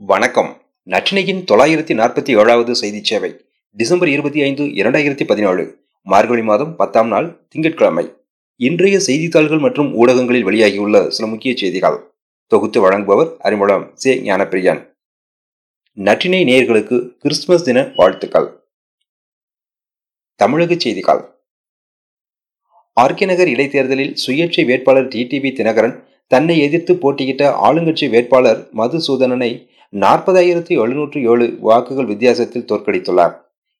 வணக்கம். நற்றினையின் தொள்ளாயிரத்தி நாற்பத்தி ஏழாவது செய்தி சேவை டிசம்பர் இருபத்தி ஐந்து இரண்டாயிரத்தி பதினேழு மார்கழி மாதம் பத்தாம் நாள் திங்கட்கிழமை. இன்றைய செய்தித்தாள்கள் மற்றும் ஊடகங்களில் வெளியாகியுள்ள சில முக்கிய செய்திகள். தொகுத்து வழங்குபவர் அறிமுகம் சே. ஞானப்பிரியன். நற்றினை நேயர்களுக்கு கிறிஸ்துமஸ் தின வாழ்த்துக்கள். தமிழக செய்திகள். ஆர்கே நகர் இடைத்தேர்தலில் சுயேட்சை வேட்பாளர் டிடிவி தினகரன் தன்னை எதிர்த்து போட்டியிட்ட ஆளுங்கட்சி வேட்பாளர் மதுசூதனனை நாற்பதாயிரத்தி எழுநூற்று ஏழு வாக்குகள் வித்தியாசத்தில் தோற்கடித்துள்ளார்.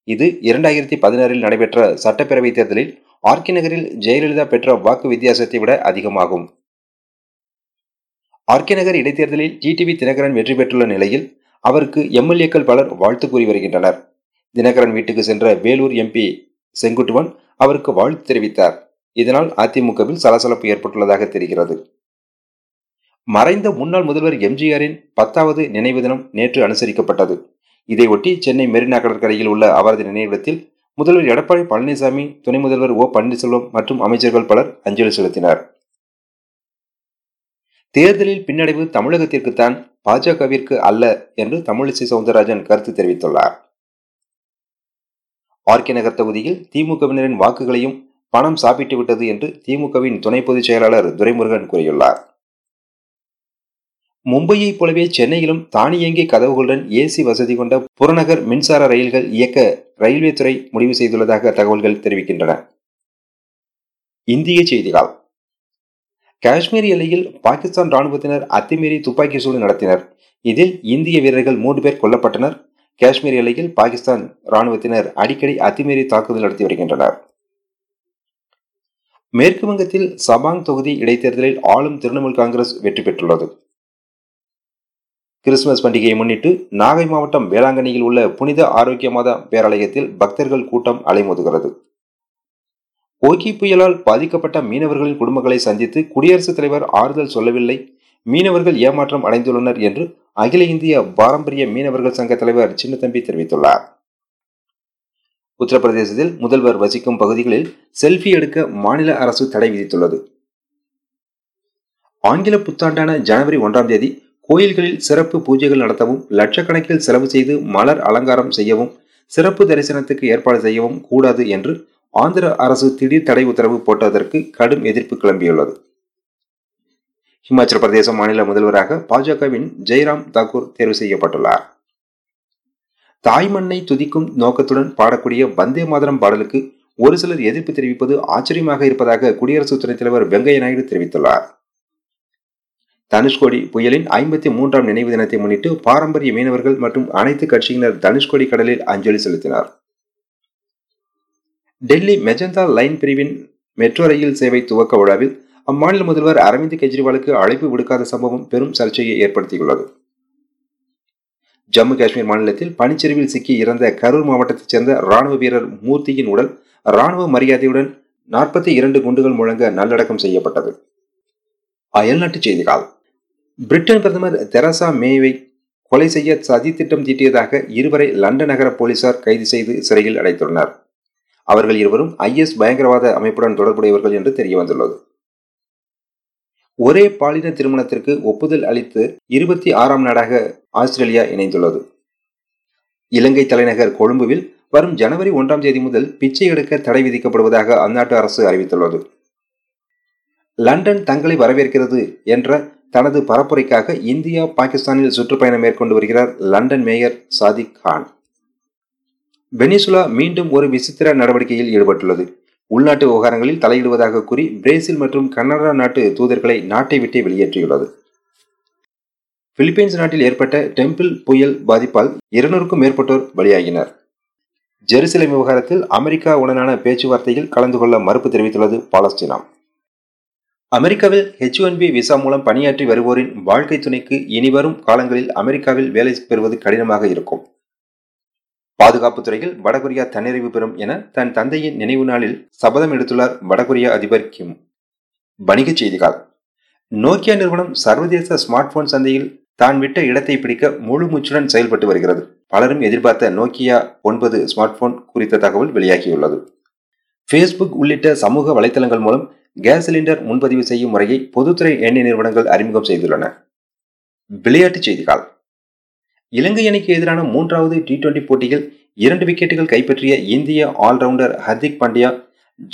இது இரண்டாயிரத்தி பதினாறில் நடைபெற்ற சட்டப்பேரவைத் தேர்தலில் ஆர்கே நகரில் ஜெயலலிதா பெற்ற வாக்கு வித்தியாசத்தை விட அதிகமாகும். ஆர்கே நகர் இடைத்தேர்தலில் டிடிவி தினகரன் வெற்றி பெற்றுள்ள நிலையில் அவருக்கு எம்எல்ஏக்கள் பலர் வாழ்த்து கூறி வருகின்றனர். தினகரன் வீட்டுக்கு சென்ற வேலூர் எம்பி செங்குட்டுவன் அவருக்கு வாழ்த்து தெரிவித்தார். இதனால் அதிமுகவில் சலசலப்பு ஏற்பட்டுள்ளதாக தெரிகிறது. மறைந்த முன்னாள் முதல்வர் எம்ஜிஆரின் பத்தாவது நினைவு தினம் நேற்று அனுசரிக்கப்பட்டது. இதையொட்டி சென்னை மெரினா கடற்கரையில் உள்ள அவரது நினைவிடத்தில் முதல்வர் எடப்பாடி பழனிசாமி துணை முதல்வர் ஓ பன்னீர்செல்வம் மற்றும் அமைச்சர்கள் பலர் அஞ்சலி செலுத்தினர். தேர்தலில் பின்னடைவு தமிழகத்திற்குத்தான் பாஜகவிற்கு அல்ல என்று தமிழிசை சவுந்தரராஜன் கருத்து தெரிவித்துள்ளார். ஆர்கே நகர் தொகுதியில் திமுகவினரின் வாக்குகளையும் பணம் சாப்பிட்டு விட்டது என்று திமுகவின் துணை பொதுச் செயலாளர் துரைமுருகன் கூறியுள்ளார். மும்பையைப் போலவே சென்னையிலும் தானியங்கி கதவுகளுடன் ஏசி வசதி கொண்ட புறநகர் மின்சார ரயில்கள் இயக்க ரயில்வே துறை முடிவு செய்துள்ளதாக தகவல்கள் தெரிவிக்கின்றன. இந்திய செய்திகள். காஷ்மீர் எல்லையில் பாகிஸ்தான் ராணுவத்தினர் அத்துமீறி துப்பாக்கி சூடு நடத்தினர். இதில் இந்திய வீரர்கள் மூன்று பேர் கொல்லப்பட்டனர். காஷ்மீர் எல்லையில் பாகிஸ்தான் ராணுவத்தினர் அடிக்கடி அத்துமீறி தாக்குதல் நடத்தி வருகின்றனர். மேற்கு வங்கத்தில் சபாங் தொகுதி இடைத்தேர்தலில் ஆளும் திரிணாமுல் காங்கிரஸ் வெற்றி பெற்றுள்ளது. கிறிஸ்துமஸ் பண்டிகையை முன்னிட்டு நாகை மாவட்டம் வேளாங்கண்ணியில் உள்ள புனித ஆரோக்கிய மாதா பேராலயத்தில் பக்தர்கள் கூட்டம் அலைமோதுகிறது. ஓகி புயலால் பாதிக்கப்பட்ட மீனவர்களின் குடும்பங்களை சந்தித்து குடியரசுத் தலைவர் ஆறுதல் சொல்லவில்லை. மீனவர்கள் ஏமாற்றம் அடைந்துள்ளனர் என்று அகில இந்திய பாரம்பரிய மீனவர்கள் சங்க தலைவர் சின்னத்தம்பி தெரிவித்துள்ளார். உத்தரப்பிரதேசத்தில் முதல்வர் வசிக்கும் பகுதிகளில் செல்ஃபி எடுக்க மாநில அரசு தடை விதித்துள்ளது. ஆங்கில புத்தாண்டான ஜனவரி ஒன்றாம் தேதி கோயில்களில் சிறப்பு பூஜைகள் நடத்தவும் லட்சக்கணக்கில் செலவு செய்து மலர் அலங்காரம் செய்யவும் சிறப்பு தரிசனத்துக்கு ஏற்பாடு செய்யவும் கூடாது என்று ஆந்திர அரசு திடீர் தடை உத்தரவு போட்டதற்கு கடும் எதிர்ப்பு கிளம்பியுள்ளது. இமாச்சல பிரதேச மாநில முதல்வராக பாஜகவின் ஜெய்ராம் தாக்கூர் தேர்வு செய்யப்பட்டுள்ளார். தாய்மண்ணை துதிக்கும் நோக்கத்துடன் பாடக்கூடிய வந்தே மாதரம் பாடலுக்கு ஒரு சிலர் எதிர்ப்பு தெரிவிப்பது ஆச்சரியமாக இருப்பதாக குடியரசு துணைத் தலைவர் வெங்கையா நாயுடு தெரிவித்துள்ளார். தனுஷ்கோடி புயலின் ஐம்பத்தி மூன்றாம் நினைவு தினத்தை முன்னிட்டு பாரம்பரிய மீனவர்கள் மற்றும் அனைத்து கட்சியினர் தனுஷ்கோடி கடலில் அஞ்சலி செலுத்தினார். டெல்லி மெஜந்தா லைன் பிரிவின் மெட்ரோ ரயில் சேவை துவக்க விழாவில் அம்மாநில முதல்வர் அரவிந்த் கெஜ்ரிவாலுக்கு அழைப்பு விடுக்காத சம்பவம் பெரும் சர்ச்சையை ஏற்படுத்தியுள்ளது. ஜம்மு காஷ்மீர் மாநிலத்தில் பனிச்சரிவில் சிக்கி இறந்த கரூர் மாவட்டத்தைச் சேர்ந்த ராணுவ வீரர் மூர்த்தியின் உடல் ராணுவ மரியாதையுடன் நாற்பத்தி இரண்டு குண்டுகள் முழங்க நல்லடக்கம் செய்யப்பட்டது. அயல்நாட்டுச் செய்திகள். பிரிட்டன் பிரதமர் தெரசா மேவை கொலை செய்ய சதி திட்டம் தீட்டியதாக இருவரை லண்டன் நகர போலீசார் கைது செய்து சிறையில் அடைத்துள்ளனர். அவர்கள் இருவரும் ஐஎஸ் பயங்கரவாத அமைப்புடன் தொடர்புடையவர்கள் என்று தெரிய வந்துள்ளது ஒரே பாலின திருமணத்திற்கு ஒப்புதல் அளித்து இருபத்தி ஆறாம் நாடாக ஆஸ்திரேலியா இணைந்துள்ளது. இலங்கை தலைநகர் கொழும்புவில் வரும் ஜனவரி ஒன்றாம் தேதி முதல் பிச்சை எடுக்க தடை விதிக்கப்படுவதாக அந்நாட்டு அரசு அறிவித்துள்ளது. லண்டன் தங்களை வரவேற்கிறது என்ற தனது பரப்புரைக்காக இந்தியா பாகிஸ்தானில் சுற்றுப்பயணம் மேற்கொண்டு வருகிறார் London mayor Sadiq Khan. Venezuela மீண்டும் ஒரு விசித்திர நடவடிக்கையில் ஈடுபட்டுள்ளது. உள்நாட்டு விவகாரங்களில் தலையிடுவதாக கூறி பிரேசில் மற்றும் கனடா நாட்டு தூதர்களை நாட்டை விட்டு வெளியேற்றியுள்ளது. பிலிப்பைன்ஸ் நாட்டில் ஏற்பட்ட டெம்பிள் புயல் பாதிப்பால் இருநூறுக்கும் மேற்பட்டோர் பலியாகினர். ஜெருசலேம் விவகாரத்தில் அமெரிக்காவுடனான பேச்சுவார்த்தையில் கலந்து கொள்ள மறுப்பு தெரிவித்துள்ளது பாலஸ்தீனா அமெரிக்காவில் ஹெச் ஒன் பி விசா மூலம் பணியாற்றி வருவோரின் வாழ்க்கை துணைக்கு இனிவரும் காலங்களில் அமெரிக்காவில் வேலை பெறுவது கடினமாக இருக்கும். பாதுகாப்பு துறையில் வடகொரியா தன்னிறைவு பெறும் என தன் தந்தையின் நினைவு நாளில் சபதம் எடுத்துள்ளார் வடகொரியா அதிபர் கிம். வணிகச் செய்திகள். நோக்கியா நிறுவனம் சர்வதேச ஸ்மார்ட் போன் சந்தையில் தான் விட்ட இடத்தை பிடிக்க முழு மூச்சுடன் செயல்பட்டு வருகிறது. பலரும் எதிர்பார்த்த நோக்கியா ஒன்பது ஸ்மார்ட் போன் குறித்த தகவல் வெளியாகியுள்ளது. ஃபேஸ்புக் உள்ளிட்ட சமூக வலைதளங்கள் மூலம் கேஸ் சிலிண்டர் முன்பதிவு செய்யும் முறையை பொதுத்துறை எண்ணெய் நிறுவனங்கள் அறிமுகம் செய்துள்ளன. விளையாட்டுச் செய்திகள். இலங்கை அணிக்கு எதிரான மூன்றாவது டி டுவெண்டி போட்டியில் இரண்டு விக்கெட்டுகள் கைப்பற்றிய இந்திய ஆல்ரவுண்டர் ஹர்திக் பாண்டியா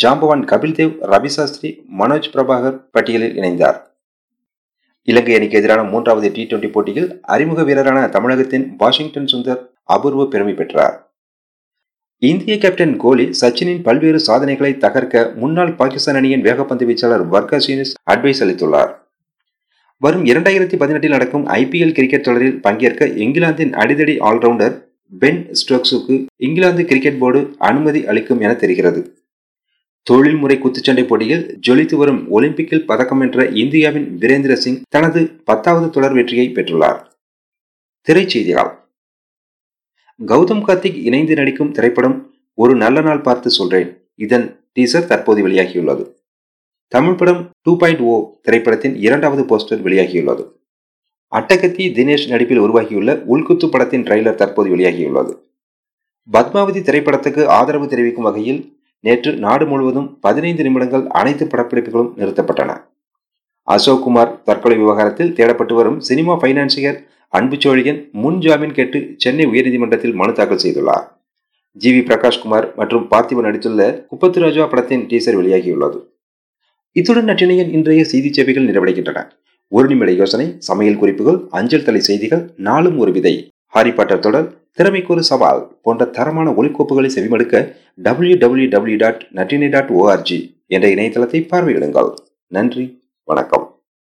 ஜாம்பவான் கபில்தேவ் ரவிசாஸ்திரி மனோஜ் பிரபாகர் பட்டியலில் இணைந்தார். இலங்கை அணிக்கு எதிரான மூன்றாவது டி டுவெண்டி போட்டியில் அறிமுக வீரரான தமிழகத்தின் வாஷிங்டன் சுந்தர் அபூர்வ பெருமை பெற்றார். இந்திய கேப்டன் கோலி சச்சினின் பல்வேறு சாதனைகளை தகர்க்க முன்னாள் பாகிஸ்தான் அணியின் வேகப்பந்து வீச்சாளர் வர்கா சீனிஸ் அட்வைஸ் அளித்துள்ளார். வரும் இரண்டாயிரத்தி பதினெட்டில் நடக்கும் ஐபிஎல் கிரிக்கெட் தொடரில் பங்கேற்க இங்கிலாந்தின் அடிதடி ஆல்ரவுண்டர் பென் ஸ்டோக்ஸுக்கு இங்கிலாந்து கிரிக்கெட் போர்டு அனுமதி அளிக்கும் என தெரிகிறது. தொழில்முறை குத்துச்சண்டை போட்டியில் ஜொலித்து வரும் ஒலிம்பிக்கில் பதக்கம் வென்ற இந்தியாவின் வீரேந்திர சிங் தனது பத்தாவது தொடர் வெற்றியை பெற்றுள்ளார். திரைச்செய்திகள் கௌதம் கார்த்திக் இணைந்து நடிக்கும் திரைப்படம் ஒரு நல்ல நாள் பார்த்து சொல்றேன். இதன் டீசர் தற்போது வெளியாகியுள்ளது. தமிழ் படம் டூ பாயிண்ட் ஓ திரைப்படத்தின் இரண்டாவது போஸ்டர் வெளியாகியுள்ளது. அட்டகத்தி தினேஷ் நடிப்பில் உருவாகியுள்ள உள்குத்து படத்தின் ட்ரெய்லர் தற்போது வெளியாகியுள்ளது. பத்மாவதி திரைப்படத்துக்கு ஆதரவு தெரிவிக்கும் வகையில் நேற்று நாடு முழுவதும் பதினைந்து நிமிடங்கள் அனைத்து படப்பிடிப்புகளும் நிறுத்தப்பட்டன. அசோக் குமார் தற்கொலை விவகாரத்தில் தேடப்பட்டு வரும் சினிமா பைனான்சியர் அன்புச்சோழியன் முன் ஜாமீன் கேட்டு சென்னை உயர்நீதிமன்றத்தில் மனு தாக்கல் செய்துள்ளார். ஜி. வி. பிரகாஷ்குமார் மற்றும் பார்த்திபன் நடித்துள்ள குப்பத்து ராஜா படத்தின் டீசர் வெளியாகியுள்ளது. இத்துடன் நற்றினையின் இன்றைய செய்தி சேவைகள் நிறைவடைகின்றன. ஒரு நிமிட யோசனை சமையல் குறிப்புகள் அஞ்சல் தலை செய்திகள் நாளும் ஒரு விதை. ஹாரி பாட்டர் தொடர் திறமைக்கு ஒரு சவால் போன்ற தரமான ஒலிக்கோப்புகளை செவிமடுக்க W W W dot Natrinai dot ORG என்ற இணையதளத்தை பார்வையிடுங்கள். நன்றி வணக்கம்.